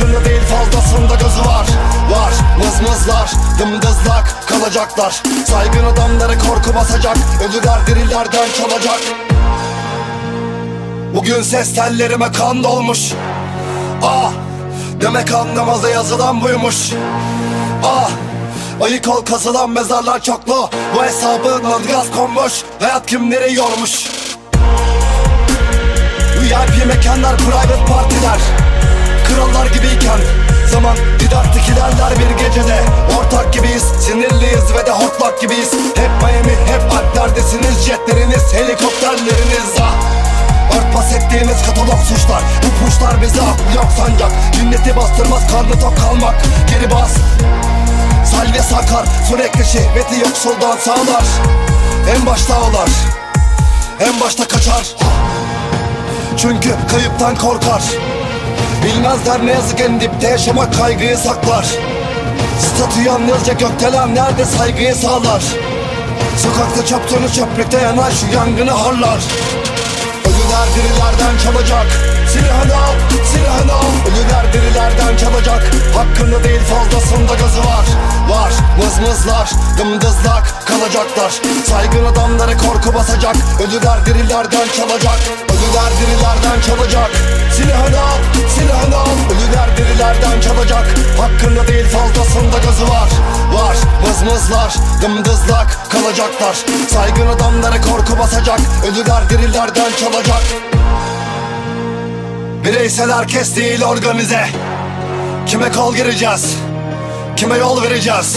Hakkında değil fazlasında gözü var. Var, mızmızlar, dımdızlak kalacaklar. Saygın adamları korku basacak Ölüler dirilerden çalacak. Bugün ses tellerime kan dolmuş. Ah, demek anlamaza yazılan buymuş. Ah, ayık ol kazılan mezarlar çoklu. Bu hesabın gaz konmuş. Hayat kimleri yormuş? VIP mekanlar, private partiler Krallar gibiyken Zaman didaktik ilerler bir gecede. Ortak gibiyiz, sinirliyiz ve de hortlak gibiyiz. Hep Miami, hep Alplerdesiniz Jetleriniz, helikopterleriniz. Ah! Örtbas ettiğimiz katalog suçlar. Bu puşlar aklı yok sancak Cinneti bastırmaz karnı tok kalmak. Geri bas. Salve sakar sürekli şehveti yoksuldan sağlar. En başta ağlar En başta kaçar. Çünkü kayıptan korkar Bilmezler ne yazık en dipte yaşamak kaygıyı saklar. Statü yalnızca gökdelen nerede saygıyı sağlar. Sokakta çöptüğünü çöplükte yanar şu yangını harlar. Ölüler dirilerden çalacak Silahını al, silahını al. Ölüler dirilerden çalacak Hakkında değil fazlasında gözü var. Var, mızmızlar, dımdızlak kalacaklar. Saygın adamları korku basacak. Ölüler dirilerden çalacak Ölüler dirilerden çalacak Silahını al, silahını al. Ölüler dirilerden çalacak Hakkında değil fazlasında gözü var. Var, mızmızlar, dımdızlak kalacaklar. Saygın adamları korku basacak. Ölüler dirilerden çalacak Bireysel herkes değil organize. Kime kol gireceğiz? Kime yol vereceğiz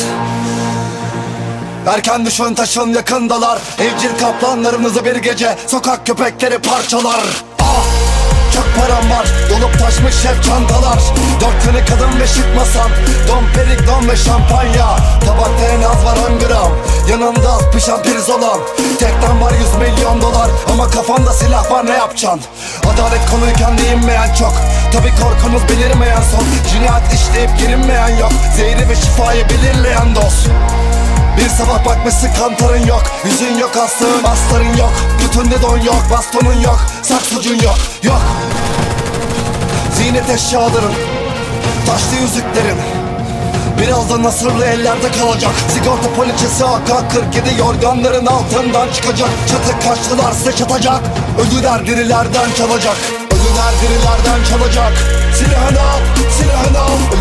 Erken düşün taşın yakındalar. Evcil kaplanlarımızı bir gece Sokak köpekleri parçalar. Ah! Çok param var Dolup taşmış hep çantalar. Dört tane kadın ve şık masam Don perignon ve şampanya. Tabakta en az var 10 gram Yanında az pişen pirzolam. Tekten var 100 milyon dolar Ama kafanda silah var ne yapacaksın? Adalet konuyken değinmeyen çok Tabi korkunuz belirmeyen son. Cinayet işleyip girinmeyen yok Zehri ve şifayı belirleyen dost bir sabah bakmışsın kantarın yok Yüzün yok aslığın astarın yok Götünde don yok bastonun yok Saksucun yok yok. Ziynet eşyaların Taşlı yüzüklerin Birazdan nasırlı ellerde kalacak. Sigorta poliçesi AK-47 yorganların altından çıkacak. Çatı kaçtılar size çatacak. Ölüler dirilerden çalacak. Ölüler dirilerden çalacak. Silahını al, silahını al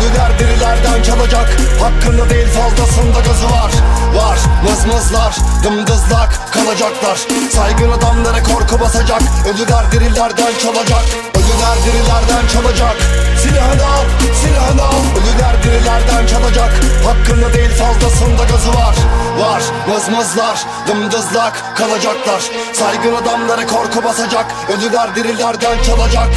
kalacaklar Saygın adamlara korku basacak. Ölüler dirilerden çalacak. Ölüler dirilerden çalacak. Silahını al, silahını al. Ölüler dirilerden çalacak. Hakkında değil fazlasında gözü var. Var, mızmızlar, dımdızlak kalacaklar. Saygın adamlara korku basacak. Ölüler dirilerden çalacak